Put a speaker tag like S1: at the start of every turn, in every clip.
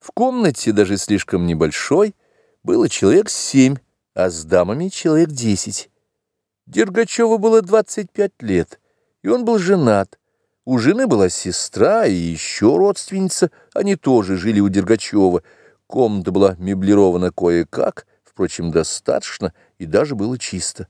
S1: В комнате, даже слишком небольшой, было человек семь, а с дамами человек десять. Дергачеву было 25 лет, и он был женат. У жены была сестра и еще родственница, они тоже жили у Дергачева. Комната была меблирована кое-как, впрочем, достаточно, и даже было чисто.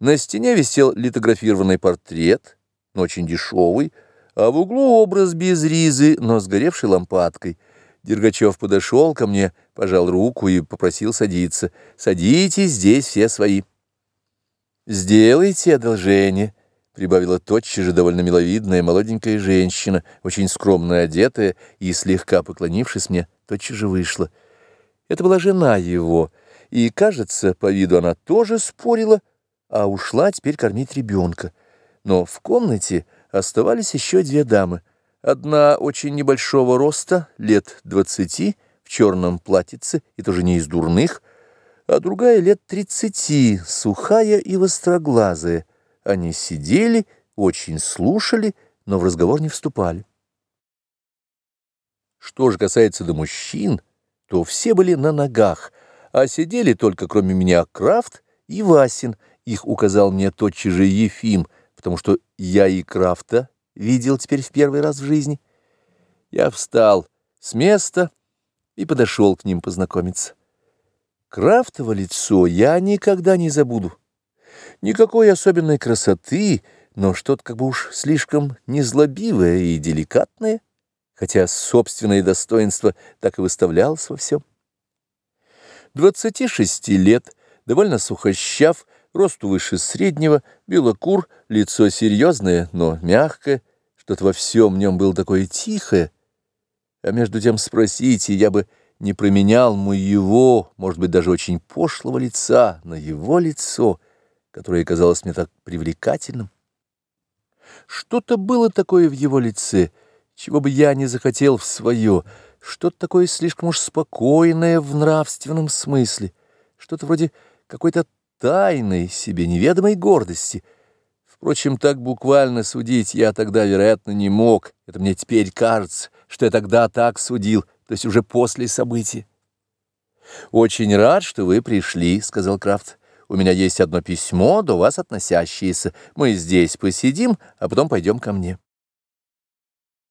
S1: На стене висел литографированный портрет, но очень дешевый, а в углу образ без ризы, но сгоревшей лампадкой — Дергачев подошел ко мне, пожал руку и попросил садиться. «Садитесь, здесь все свои». «Сделайте одолжение», — прибавила тотчас же довольно миловидная молоденькая женщина, очень скромно одетая и, слегка поклонившись мне, тотчас же вышла. Это была жена его, и, кажется, по виду она тоже спорила, а ушла теперь кормить ребенка. Но в комнате оставались еще две дамы — Одна очень небольшого роста, лет двадцати, в черном платьице, и тоже не из дурных, а другая лет тридцати, сухая и востроглазая. Они сидели, очень слушали, но в разговор не вступали. Что же касается до мужчин, то все были на ногах, а сидели только кроме меня Крафт и Васин, их указал мне тотчас же Ефим, потому что я и Крафта видел теперь в первый раз в жизни. Я встал с места и подошел к ним познакомиться. Крафтово лицо я никогда не забуду. Никакой особенной красоты, но что-то как бы уж слишком незлобивое и деликатное, хотя собственное достоинство так и выставлялось во всем. Двадцати шести лет, довольно сухощав, росту выше среднего, белокур, лицо серьезное, но мягкое, что-то во всем нем было такое тихое. А между тем спросите, я бы не променял моего, может быть, даже очень пошлого лица на его лицо, которое казалось мне так привлекательным. Что-то было такое в его лице, чего бы я не захотел в свое, что-то такое слишком уж спокойное в нравственном смысле, что-то вроде какой-то тайной, себе неведомой гордости. Впрочем, так буквально судить я тогда, вероятно, не мог. Это мне теперь кажется, что я тогда так судил, то есть уже после события. «Очень рад, что вы пришли», — сказал Крафт. «У меня есть одно письмо, до вас относящееся. Мы здесь посидим, а потом пойдем ко мне».